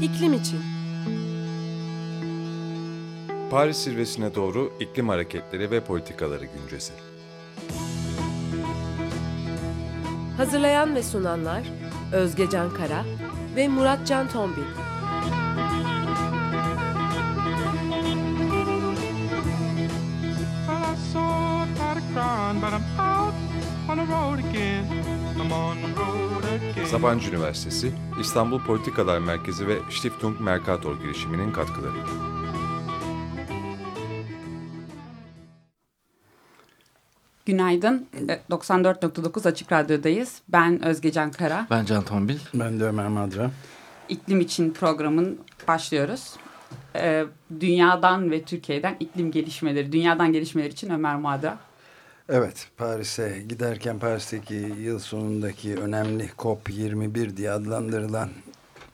İklim için. Paris zirvesine doğru iklim hareketleri ve politikaları güncesi. Hazırlayan ve sunanlar Özge Can Kara ve Murat Can Tombil. Well, I saw a pot of crying, but I'm out on the road again. Sabancı Üniversitesi, İstanbul Politikalar Merkezi ve Stiftung Mercator girişiminin katkılarıyla. Günaydın. E, 94.9 Açık Radyo'dayız. Ben Özgecan Kara. Ben Can Tombil. Ben de Ömer Madra. İklim için programın başlıyoruz. Ee, dünyadan ve Türkiye'den iklim gelişmeleri, dünyadan gelişmeler için Ömer Madra. Evet, Paris'e giderken Paris'teki yıl sonundaki önemli COP21 diye adlandırılan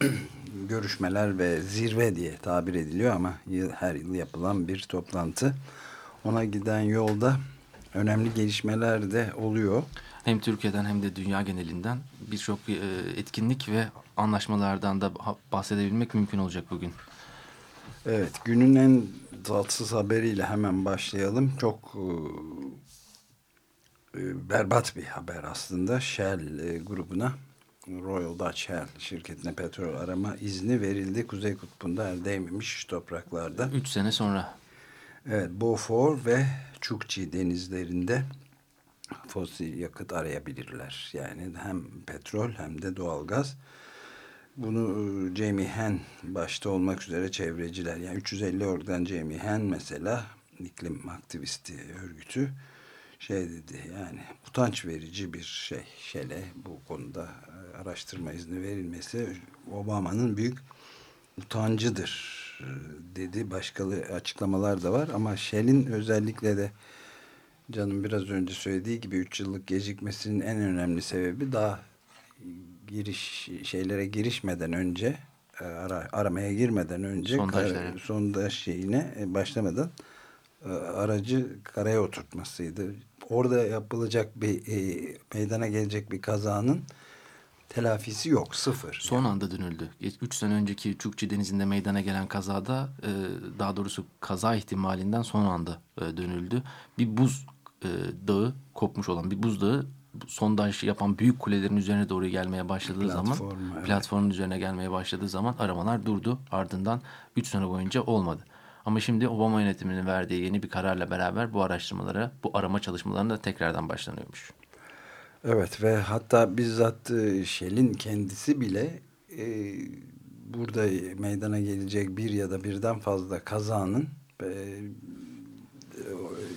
görüşmeler ve zirve diye tabir ediliyor ama yıl, her yıl yapılan bir toplantı. Ona giden yolda önemli gelişmeler de oluyor. Hem Türkiye'den hem de dünya genelinden birçok e, etkinlik ve anlaşmalardan da bahsedebilmek mümkün olacak bugün. Evet, günün en tatsız haberiyle hemen başlayalım. Çok e, berbat bir haber aslında. Shell e, grubuna, Royal Dutch Shell şirketine petrol arama izni verildi. Kuzey Kutbu'nda el değmemiş topraklarda. Üç sene sonra Evet, Beaufort ve Chukchi denizlerinde fosil yakıt arayabilirler. Yani hem petrol hem de doğalgaz. Bunu e, Jamie Henn başta olmak üzere çevreciler yani 350 organ Jamie Henn mesela iklim aktivisti örgütü şey dedi yani utanç verici bir şey Shell'e bu konuda e, araştırma izni verilmesi Obama'nın büyük utancıdır e, dedi. Başkalı açıklamalar da var ama Shell'in özellikle de canım biraz önce söylediği gibi 3 yıllık gecikmesinin en önemli sebebi daha giriş şeylere girişmeden önce e, ara, aramaya girmeden önce Sondajlara. kar- sondaj şeyine başlamadan aracı karaya oturtmasıydı. Orada yapılacak bir e, meydana gelecek bir kazanın telafisi yok. Sıfır. son anda dönüldü. Üç sene önceki Çukçi Denizi'nde meydana gelen kazada e, daha doğrusu kaza ihtimalinden son anda e, dönüldü. Bir buz e, dağı kopmuş olan bir buzdağı sondaj yapan büyük kulelerin üzerine doğru gelmeye başladığı zaman Platform, evet. platformun üzerine gelmeye başladığı zaman aramalar durdu. Ardından 3 sene boyunca olmadı. Ama şimdi Obama yönetiminin verdiği yeni bir kararla beraber bu araştırmalara, bu arama çalışmalarına da tekrardan başlanıyormuş. Evet ve hatta bizzat e, Shell'in kendisi bile e, burada meydana gelecek bir ya da birden fazla kazanın e, e,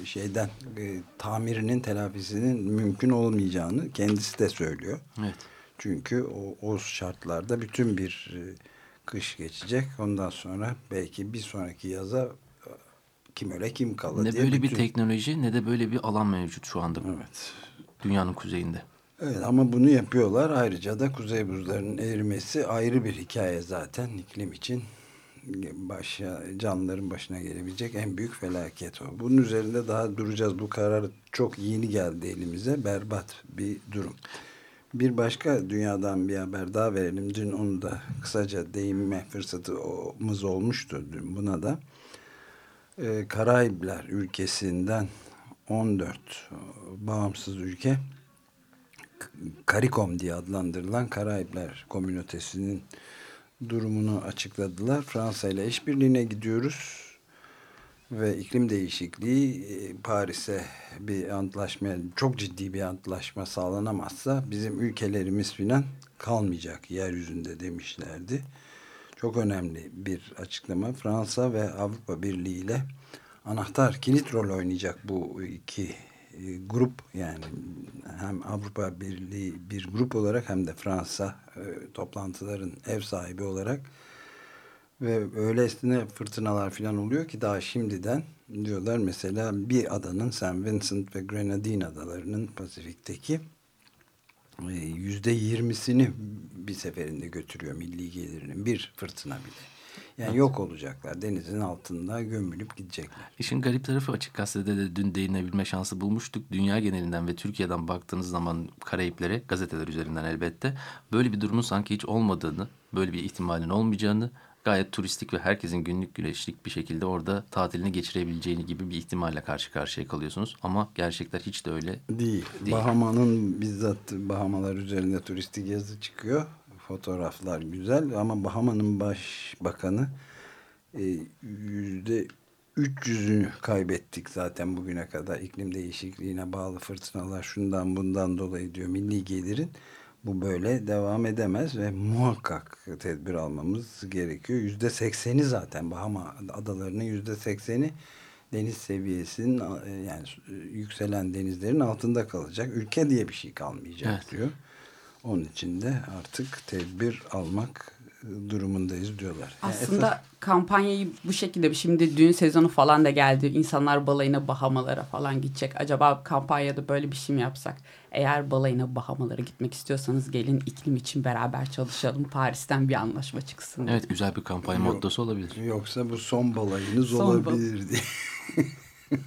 şeyden e, tamirinin telafisinin mümkün olmayacağını kendisi de söylüyor. Evet. Çünkü o, o şartlarda bütün bir e, kış geçecek. Ondan sonra belki bir sonraki yaza e, kim öle kim kalır Ne diye böyle bir teknoloji ne de böyle bir alan mevcut şu anda Evet. dünyanın kuzeyinde. Evet ama bunu yapıyorlar. Ayrıca da kuzey buzlarının erimesi ayrı bir hikaye zaten iklim için başa, canlıların başına gelebilecek en büyük felaket o. Bunun üzerinde daha duracağız. Bu karar çok yeni geldi elimize. Berbat bir durum. Bir başka dünyadan bir haber daha verelim. Dün onu da kısaca değinme fırsatımız olmuştu dün buna da. Ee, Karayipler ülkesinden 14 bağımsız ülke CARICOM diye adlandırılan Karayipler Komünitesi'nin durumunu açıkladılar. Fransa ile işbirliğine gidiyoruz ve iklim değişikliği Paris'e bir antlaşma, çok ciddi bir antlaşma sağlanamazsa bizim ülkelerimiz filan kalmayacak yeryüzünde demişlerdi. Çok önemli bir açıklama. Fransa ve Avrupa Birliği ile anahtar kilit rol oynayacak bu iki grup yani hem Avrupa Birliği bir grup olarak hem de Fransa toplantıların ev sahibi olarak ve öylesine fırtınalar falan oluyor ki daha şimdiden diyorlar mesela bir adanın St. Vincent ve Grenadine adalarının Pasifik'teki e, yüzde yirmisini bir seferinde götürüyor milli gelirinin bir fırtına bile. Yani yok olacaklar. Denizin altında gömülüp gidecekler. İşin garip tarafı açık gazetede de dün değinebilme şansı bulmuştuk. Dünya genelinden ve Türkiye'den baktığınız zaman Karayiplere gazeteler üzerinden elbette böyle bir durumun sanki hiç olmadığını, böyle bir ihtimalin olmayacağını, gayet turistik ve herkesin günlük güneşlik bir şekilde orada tatilini geçirebileceğini gibi bir ihtimalle karşı karşıya kalıyorsunuz. Ama gerçekler hiç de öyle Değil. Değil. Bahama'nın bizzat Bahamalar üzerinde turistik yazı çıkıyor. Fotoğraflar güzel ama Bahama'nın başbakanı e, yüzde 300'ünü kaybettik zaten bugüne kadar iklim değişikliğine bağlı fırtınalar şundan bundan dolayı diyor milli gelirin bu böyle devam edemez ve muhakkak tedbir almamız gerekiyor. Yüzde sekseni zaten Bahama adalarının yüzde sekseni deniz seviyesinin e, yani yükselen denizlerin altında kalacak. Ülke diye bir şey kalmayacak Evet. diyor. Onun için de artık tedbir almak durumundayız diyorlar. Yani Aslında esas- kampanyayı bu şekilde şimdi düğün sezonu falan da geldi. İnsanlar balayına Bahamalara falan gidecek. Acaba kampanyada böyle bir şey mi yapsak? Eğer balayına Bahamalara gitmek istiyorsanız gelin iklim için beraber çalışalım. Paris'ten bir anlaşma çıksın. evet güzel bir kampanya Yok. mottosu olabilir. Yoksa bu son balayınız Son bal- olabilir diye.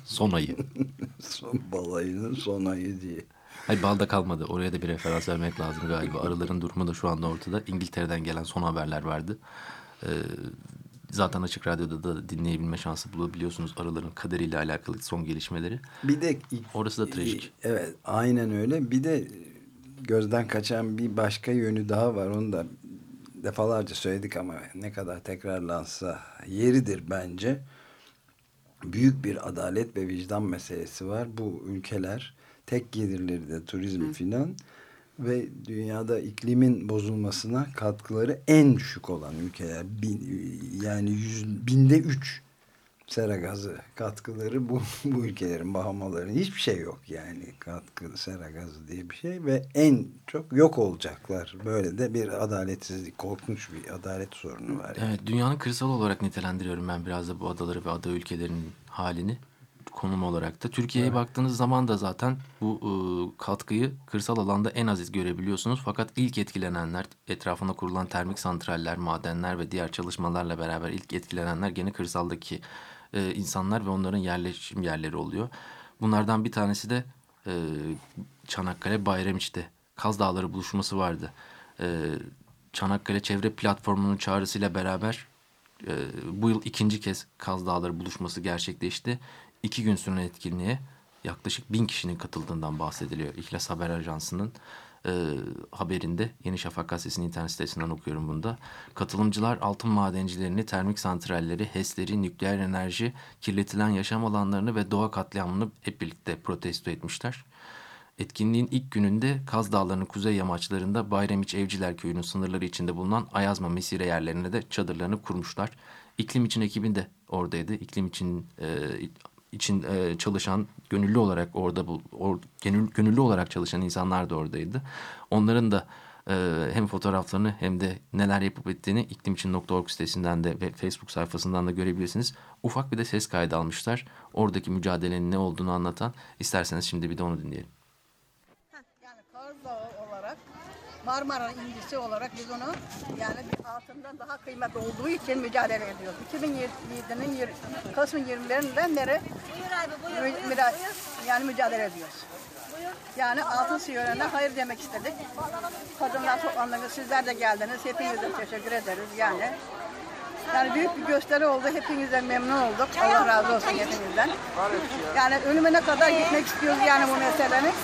Son ayı. son balayının son ayı diye. Hayır balda kalmadı. Oraya da bir referans vermek lazım galiba. Arıların durumu da şu anda ortada. İngiltere'den gelen son haberler vardı. Ee, zaten Açık Radyo'da da dinleyebilme şansı bulabiliyorsunuz arıların kaderiyle alakalı son gelişmeleri. Bir de Orası da trajik. Evet, aynen öyle. Bir de gözden kaçan bir başka yönü daha var. Onu da defalarca söyledik ama ne kadar tekrarlansa yeridir bence. Büyük bir adalet ve vicdan meselesi var. Bu ülkeler tek gelirleri de turizm filan ve dünyada iklimin bozulmasına katkıları en düşük olan ülkeler. Bin, yani yüz, binde üç sera gazı katkıları bu, bu ülkelerin Bahamaların hiçbir şey yok yani katkı sera gazı diye bir şey ve en çok yok olacaklar. Böyle de bir adaletsizlik, korkunç bir adalet sorunu var. Yani. Evet dünyanın kırsal olarak nitelendiriyorum ben biraz da bu adaları ve ada ülkelerinin halini konum olarak da. Türkiye'ye baktığınız zaman da zaten bu e, katkıyı kırsal alanda en aziz görebiliyorsunuz. Fakat ilk etkilenenler etrafına kurulan termik santraller, madenler ve diğer çalışmalarla beraber ilk etkilenenler gene kırsaldaki e, insanlar ve onların yerleşim yerleri oluyor. Bunlardan bir tanesi de e, Çanakkale Bayramiç'te Kaz Dağları buluşması vardı. E, Çanakkale Çevre Platformu'nun çağrısıyla beraber e, bu yıl ikinci kez Kaz Dağları buluşması gerçekleşti. İki gün süren etkinliğe yaklaşık bin kişinin katıldığından bahsediliyor. İhlas Haber Ajansı'nın e, haberinde Yeni Şafak Gazetesi'nin internet sitesinden okuyorum bunda. Katılımcılar altın madencilerini, termik santralleri, HES'leri, nükleer enerji, kirletilen yaşam alanlarını ve doğa katliamını hep birlikte protesto etmişler. Etkinliğin ilk gününde Kaz Dağları'nın kuzey yamaçlarında Bayramiç Evciler Köyü'nün sınırları içinde bulunan Ayazma Mesire yerlerine de çadırlarını kurmuşlar. İklim için ekibin de oradaydı. İklim için e, için e, çalışan gönüllü olarak orada bu or, gönül, gönüllü olarak çalışan insanlar da oradaydı. Onların da e, hem fotoğraflarını hem de neler yapıp ettiğini iklimçin.org sitesinden de ve Facebook sayfasından da görebilirsiniz. Ufak bir de ses kaydı almışlar. Oradaki mücadelenin ne olduğunu anlatan. İsterseniz şimdi bir de onu dinleyelim. Yani Kaz Dağı olarak Marmara incisi olarak biz onu yani altından daha kıymetli olduğu için mücadele ediyoruz. 2007'nin yir- Kasım 20'lerinden beri mü- müra- yani mücadele ediyoruz. Yani altın siyorlarına hayır demek istedik. Kadınlar toplandınız, sizler de geldiniz. Hepinize teşekkür ederiz yani. Yani büyük bir gösteri oldu. Hepinizden memnun olduk. Allah razı olsun hepinizden. Yani ölümüne kadar gitmek istiyoruz yani bu meselenin.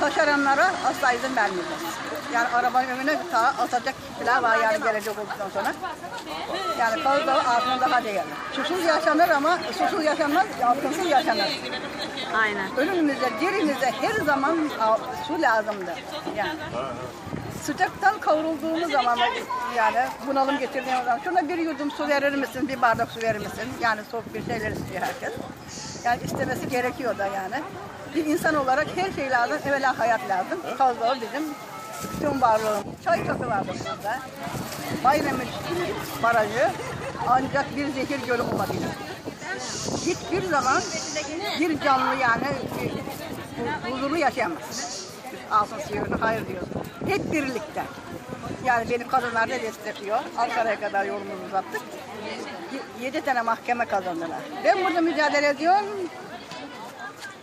Taşeronlara asla izin vermeyeceğiz. Yani arabanın önüne ta atacak kişiler var yani gelecek olduktan sonra. Yani Dağı altına daha değerli. Susuz yaşanır ama susuz yaşanmaz, altınsız yaşanır. Aynen. Ölümümüze, dirimize her zaman su lazımdır. Yani. Sıcaktan kavrulduğumuz zaman yani bunalım getirdiğimiz zaman şuna bir yudum su verir misin, bir bardak su verir misin? Yani soğuk bir şeyler istiyor herkes. Yani istemesi gerekiyor da yani. Bir insan olarak her şey lazım, evvela hayat lazım. Kazdağı bizim tüm varlığım. Çay katı vardı burada. Bayramış barajı ancak bir zehir gölü olabilir. Hiçbir zaman bir canlı yani huzurlu yaşayamaz. Altın suyunu hayır diyorsun. Hep birlikte. Yani beni kadınlar da destekliyor. Ankara'ya kadar yolumuzu uzattık. Yedi tane mahkeme kazandılar. Ben burada mücadele ediyorum.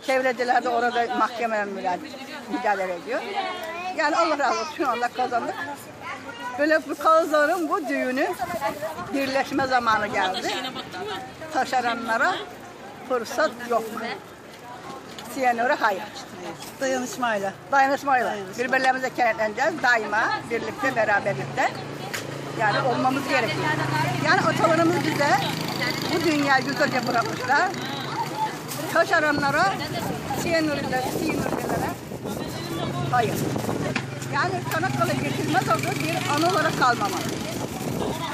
Çevreciler de orada mücadele, mücadele ediyor. Yani Allah razı olsun şu anda kazandık. Böyle bu kazların bu düğünü birleşme zamanı geldi. Taşeronlara fırsat yok. Siyanora hayır. Dayanışmayla. Dayanışmayla. Birbirlerimize kenetleneceğiz daima birlikte beraberlikte. Yani olmamız gerekiyor. Yani atalarımız bize bu dünyayı güzelce bırakmışlar. Taşeronlara, siyanurlara, siyanurlara hayır. Yani Çanakkale geçilmez oldu bir anı olarak kalmamalı.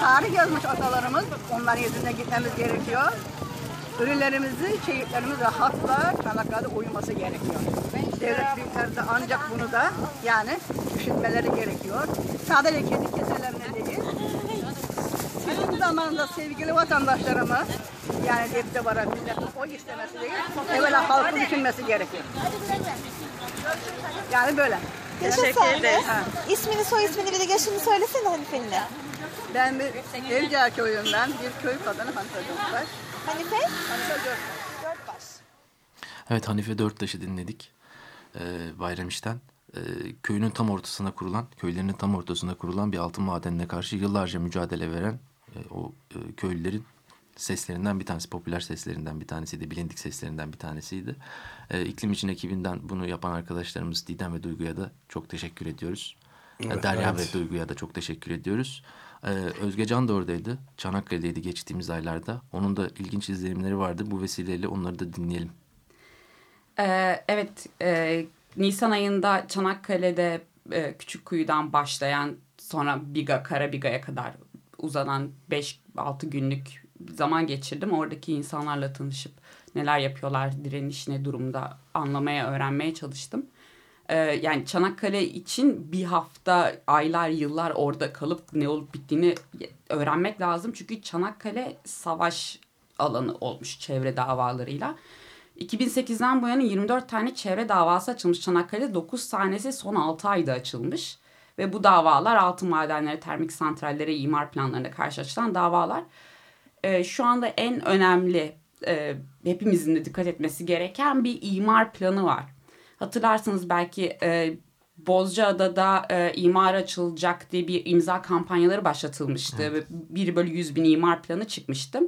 Tarih yazmış atalarımız, onların yüzüne gitmemiz gerekiyor. Ölülerimizi, şehitlerimiz rahatla Çanakkale'de uyuması gerekiyor. Devlet büyükleri de ancak bunu da yani düşünmeleri gerekiyor. Sadece kendi keselerine değil. Sizin zamanında sevgili vatandaşlarımız yani cepte var milletin o istemesi değil. Evvela halkı düşünmesi gerekiyor. Yani böyle. Sen de. Ha. İsmini soy ismini bir de yaşını söylesene Hanife'nin. Ben bir Evcağ köyünden bir köy kadını Hanife Dönüşbaş. Hanife? Hanife. Dörtbaş. Evet Hanife Dörttaş'ı dinledik ee, Bayram İş'ten. Ee, köyünün tam ortasına kurulan, köylerinin tam ortasına kurulan bir altın madenine karşı yıllarca mücadele veren e, o e, köylülerin seslerinden bir tanesi, popüler seslerinden bir tanesiydi, bilindik seslerinden bir tanesiydi. Ee, İklim için ekibinden bunu yapan arkadaşlarımız Didem ve Duygu'ya da çok teşekkür ediyoruz. Evet, Derya evet. ve Duygu'ya da çok teşekkür ediyoruz. Ee, Özge Can da oradaydı. Çanakkale'deydi geçtiğimiz aylarda. Onun da ilginç izlenimleri vardı. Bu vesileyle onları da dinleyelim. Ee, evet, e, Nisan ayında Çanakkale'de e, Küçükkuyu'dan başlayan sonra Biga, Karabiga'ya kadar uzanan 5-6 günlük zaman geçirdim. Oradaki insanlarla tanışıp neler yapıyorlar, direniş ne durumda anlamaya, öğrenmeye çalıştım. Ee, yani Çanakkale için bir hafta, aylar, yıllar orada kalıp ne olup bittiğini öğrenmek lazım. Çünkü Çanakkale savaş alanı olmuş çevre davalarıyla. 2008'den bu yana 24 tane çevre davası açılmış Çanakkale'de 9 tanesi son 6 ayda açılmış. Ve bu davalar altın madenleri, termik santrallere, imar planlarına karşı açılan davalar. Ee, şu anda en önemli, e, hepimizin de dikkat etmesi gereken bir imar planı var. Hatırlarsınız belki e, Bozcaada'da e, imar açılacak diye bir imza kampanyaları başlatılmıştı. Ve 1 bölü 100 bin imar planı çıkmıştı.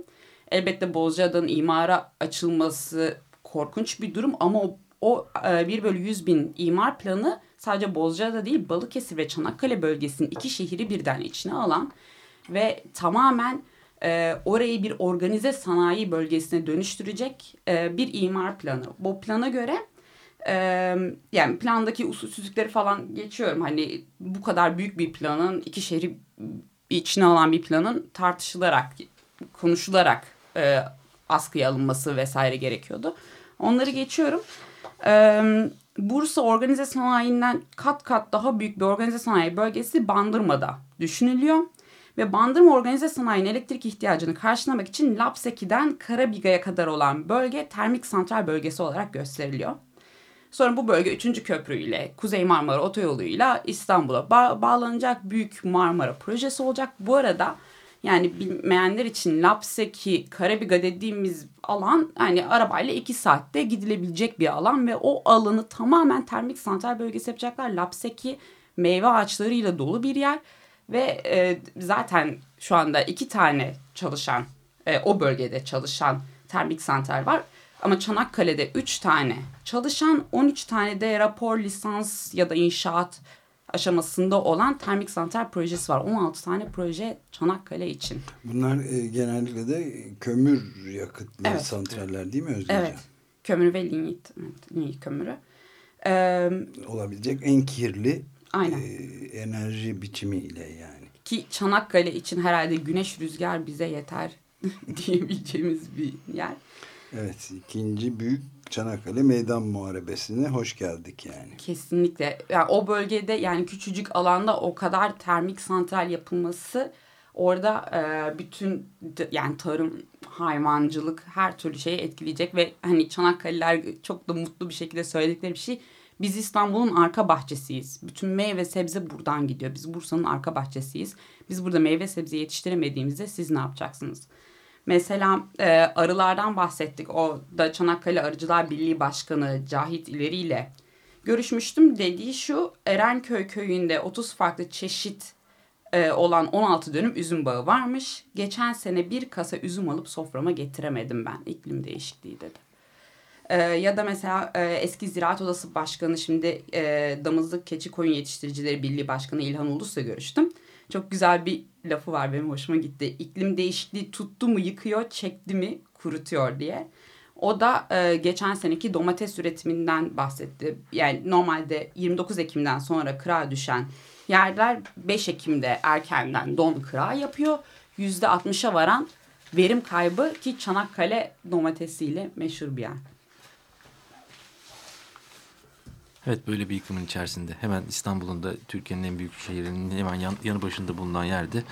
Elbette Bozcaada'nın imara açılması korkunç bir durum ama o, o e, 1 bölü 100 bin imar planı sadece Bozcaada değil Balıkesir ve Çanakkale bölgesinin iki şehri birden içine alan ve tamamen e, orayı bir organize sanayi bölgesine dönüştürecek e, bir imar planı. Bu plana göre e, yani plandaki usulsüzlükleri falan geçiyorum. Hani bu kadar büyük bir planın iki şehri içine alan bir planın tartışılarak, konuşularak e, askıya alınması vesaire gerekiyordu. Onları geçiyorum. E, Bursa organize sanayinden kat kat daha büyük bir organize sanayi bölgesi Bandırma'da düşünülüyor. Ve Bandırma organize sanayinin elektrik ihtiyacını karşılamak için Lapseki'den Karabiga'ya kadar olan bölge termik santral bölgesi olarak gösteriliyor. Sonra bu bölge 3. köprüyle Kuzey Marmara Otoyolu'yla İstanbul'a ba- bağlanacak büyük Marmara projesi olacak. Bu arada yani bilmeyenler için Lapseki, Karabiga dediğimiz alan yani arabayla iki saatte gidilebilecek bir alan ve o alanı tamamen termik santral bölgesi yapacaklar. Lapseki meyve ağaçlarıyla dolu bir yer ve e, zaten şu anda iki tane çalışan e, o bölgede çalışan termik santral var. Ama Çanakkale'de 3 tane çalışan 13 tane de rapor, lisans ya da inşaat aşamasında olan termik santral projesi var. 16 tane proje Çanakkale için. Bunlar e, genellikle de kömür yakıtlı Evet. santraller değil mi Özgürce? Evet. Kömür ve linyit, evet, linyit kömürü. Ee, Olabilecek en kirli Aynen. e, enerji biçimiyle yani. ki Çanakkale için herhalde güneş rüzgar bize yeter diyebileceğimiz bir yer. Evet ikinci büyük Çanakkale Meydan Muharebesi'ne hoş geldik yani. Kesinlikle. Yani o bölgede yani küçücük alanda o kadar termik santral yapılması orada e, bütün yani tarım, hayvancılık her türlü şeyi etkileyecek ve hani Çanakkale'liler çok da mutlu bir şekilde söyledikleri bir şey Biz İstanbul'un arka bahçesiyiz. Bütün meyve sebze buradan gidiyor. Biz Bursa'nın arka bahçesiyiz. Biz burada meyve sebze yetiştiremediğimizde siz ne yapacaksınız? Mesela e, arılardan bahsettik. O da Çanakkale Arıcılar Birliği Başkanı Cahit İleri ile görüşmüştüm. Dediği şu Erenköy köyünde 30 farklı çeşit e, olan 16 dönüm üzüm bağı varmış. Geçen sene bir kasa üzüm alıp soframa getiremedim ben. İklim değişikliği dedi. E, ya da mesela e, eski Ziraat Odası Başkanı şimdi e, Damızlık Keçi Koyun Yetiştiricileri Birliği Başkanı İlhan Ulus'la görüştüm. Çok güzel bir lafı var benim hoşuma gitti. İklim değişikliği tuttu mu yıkıyor, çekti mi kurutuyor diye. O da e, geçen seneki domates üretiminden bahsetti. Yani normalde 29 Ekim'den sonra kırağa düşen yerler 5 Ekim'de erkenden don kırağı yapıyor. %60'a varan verim kaybı ki Çanakkale domatesiyle meşhur bir yer. Evet böyle bir yıkımın içerisinde hemen İstanbul'un da Türkiye'nin en büyük şehrinin hemen yan, yanı başında bulunan yerde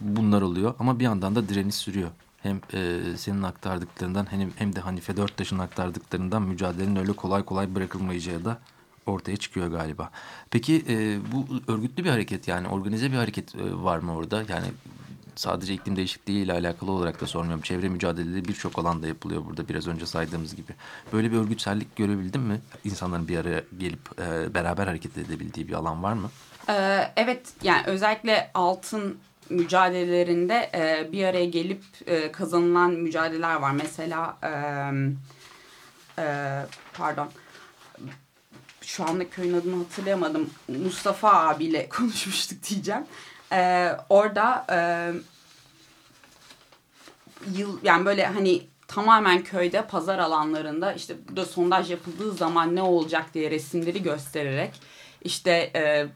bunlar oluyor. Ama bir yandan da direniş sürüyor. Hem e, senin aktardıklarından hem, hem de Hanife Dörttaş'ın aktardıklarından mücadelenin öyle kolay kolay bırakılmayacağı da ortaya çıkıyor galiba. Peki e, bu örgütlü bir hareket yani organize bir hareket e, var mı orada? Yani sadece iklim değişikliği ile alakalı olarak da sormuyorum. Çevre mücadeleleri birçok alanda yapılıyor burada biraz önce saydığımız gibi. Böyle bir örgütsellik görebildin mi? İnsanların bir araya gelip e, beraber hareket edebildiği bir alan var mı? Ee, evet yani özellikle altın mücadelelerinde e, bir araya gelip e, kazanılan mücadeleler var. Mesela e, e, pardon şu anda köyün adını hatırlayamadım. Mustafa abiyle konuşmuştuk diyeceğim. Ee, orada e, yıl yani böyle hani tamamen köyde pazar alanlarında işte burada sondaj yapıldığı zaman ne olacak diye resimleri göstererek işte e,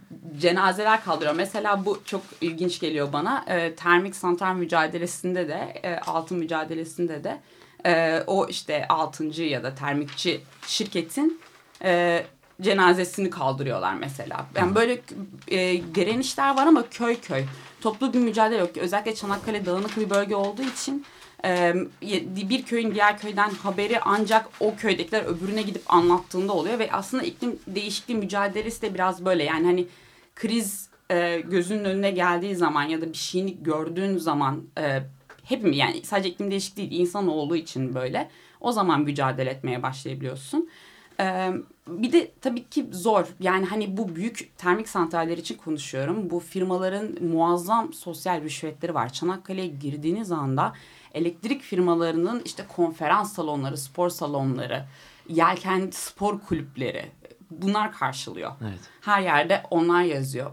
cenazeler kaldırıyor. Mesela bu çok ilginç geliyor bana. E, termik santral mücadelesinde de e, altın mücadelesinde de e, o işte altıncı ya da termikçi şirketin e, cenazesini kaldırıyorlar mesela. Yani böyle e, direnişler var ama köy köy. Toplu bir mücadele yok. Özellikle Çanakkale dağınık bir bölge olduğu için e, bir köyün diğer köyden haberi ancak o köydekiler öbürüne gidip anlattığında oluyor ve aslında iklim değişikliği mücadelesi de biraz böyle yani hani kriz e, gözünün önüne geldiği zaman ya da bir şeyini gördüğün zaman e, hepimiz yani sadece iklim değişikliği değil insan olduğu için böyle o zaman mücadele etmeye başlayabiliyorsun. Ee, bir de tabii ki zor. Yani hani bu büyük termik santraller için konuşuyorum. Bu firmaların muazzam sosyal rüşvetleri var. Çanakkale'ye girdiğiniz anda elektrik firmalarının işte konferans salonları, spor salonları, yelken spor kulüpleri bunlar karşılıyor. Evet. Her yerde onlar yazıyor.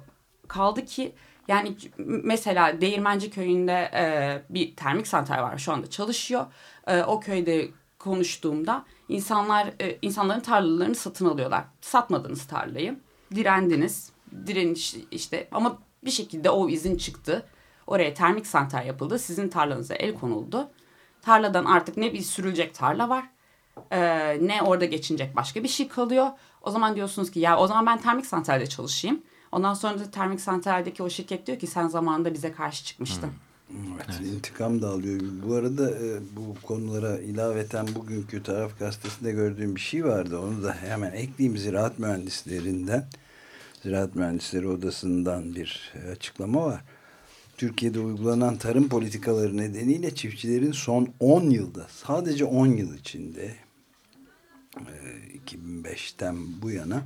Kaldı ki yani mesela Değirmenci köyünde e, bir termik santral var şu anda çalışıyor. E, o köyde konuştuğumda insanlar e, insanların tarlalarını satın alıyorlar. Satmadınız tarlayı. Direndiniz. Direniş işte ama bir şekilde o izin çıktı. Oraya termik santral yapıldı. Sizin tarlanıza el konuldu. Tarladan artık ne bir sürülecek tarla var. E, ne orada geçinecek başka bir şey kalıyor. O zaman diyorsunuz ki ya o zaman ben termik santralde çalışayım. Ondan sonra da termik santraldeki o şirket diyor ki sen zamanında bize karşı çıkmıştın. Hmm. Evet, evet. intikam da alıyor. Bu arada e, bu konulara ilaveten bugünkü taraf gazetesinde gördüğüm bir şey vardı. Onu da hemen ekleyeyim ziraat mühendislerinden. Ziraat Mühendisleri Odası'ndan bir açıklama var. Türkiye'de uygulanan tarım politikaları nedeniyle çiftçilerin son 10 yılda sadece 10 yıl içinde 2005'ten bu yana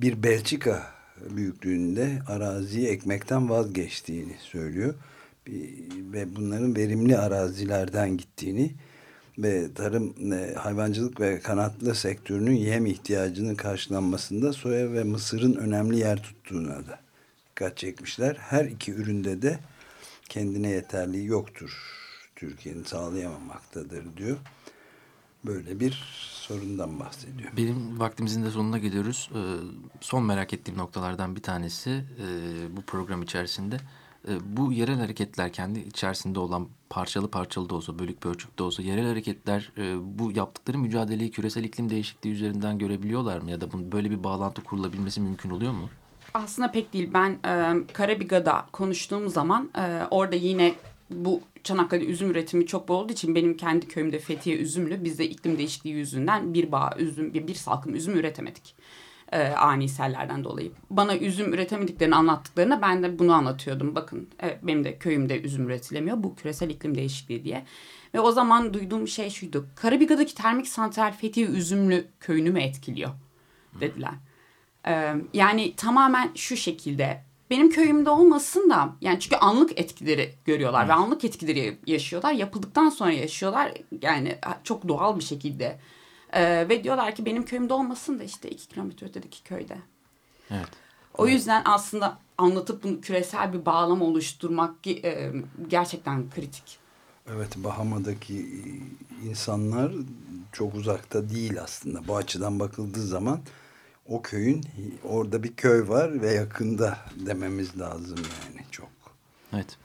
bir Belçika büyüklüğünde araziyi ekmekten vazgeçtiğini söylüyor ve bunların verimli arazilerden gittiğini ve tarım, e, hayvancılık ve kanatlı sektörünün yem ihtiyacının karşılanmasında soya ve mısırın önemli yer tuttuğuna da dikkat çekmişler. Her iki üründe de kendine yeterliği yoktur. Türkiye'nin sağlayamamaktadır diyor. Böyle bir sorundan bahsediyor. Benim vaktimizin de sonuna geliyoruz. Ee, son merak ettiğim noktalardan bir tanesi e, bu program içerisinde bu yerel hareketler kendi içerisinde olan parçalı parçalı da olsa, bölük pörçük de olsa yerel hareketler e, bu yaptıkları mücadeleyi küresel iklim değişikliği üzerinden görebiliyorlar mı? Ya da böyle bir bağlantı kurulabilmesi mümkün oluyor mu? Aslında pek değil. Ben e, Karabiga'da konuştuğum zaman e, orada yine bu Çanakkale üzüm üretimi çok bol olduğu için benim kendi köyümde Fethiye üzümlü. Biz de iklim değişikliği yüzünden bir bağ üzüm, bir, bir salkım üzüm üretemedik. E, ani sellerden dolayı. Bana üzüm üretemediklerini anlattıklarında ben de bunu anlatıyordum. Bakın evet, benim de köyümde üzüm üretilemiyor. Bu küresel iklim değişikliği diye. Ve o zaman duyduğum şey şuydu. Karabiga'daki termik santral Fethiye Üzümlü köyünü mü etkiliyor? Dediler. Ee, yani tamamen şu şekilde benim köyümde olmasın da yani çünkü anlık etkileri görüyorlar ve anlık etkileri yaşıyorlar. Yapıldıktan sonra yaşıyorlar yani çok doğal bir şekilde. Ee, ve diyorlar ki benim köyümde olmasın da işte iki kilometre ötedeki köyde. Evet. O yüzden aslında anlatıp bunu küresel bir bağlam oluşturmak e, gerçekten kritik. Evet Bahama'daki insanlar çok uzakta değil aslında. Bu açıdan bakıldığı zaman o köyün orada bir köy var ve yakında dememiz lazım yani çok. Evet.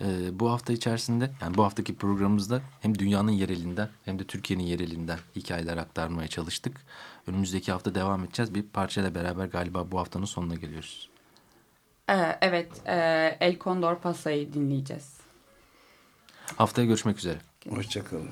Ee, bu hafta içerisinde yani bu haftaki programımızda hem dünyanın yerelinden hem de Türkiye'nin yerelinden hikayeler aktarmaya çalıştık. Önümüzdeki hafta devam edeceğiz. Bir parçayla beraber galiba bu haftanın sonuna geliyoruz. Ee, evet. E, El Condor Pasa'yı dinleyeceğiz. Haftaya görüşmek üzere. Hoşçakalın.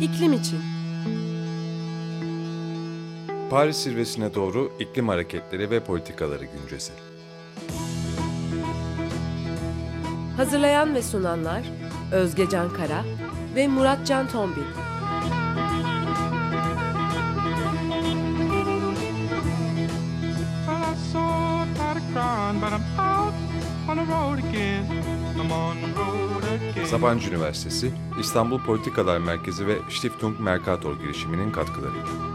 İklim için. Paris zirvesine doğru iklim hareketleri ve politikaları güncesi. Hazırlayan ve sunanlar Özge Can Kara ve Murat Can Tombil. Well, I saw a crying, but I'm out on the road again. Sabancı Üniversitesi, İstanbul Politikalar Merkezi ve Stiftung Mercator girişiminin katkılarıyla.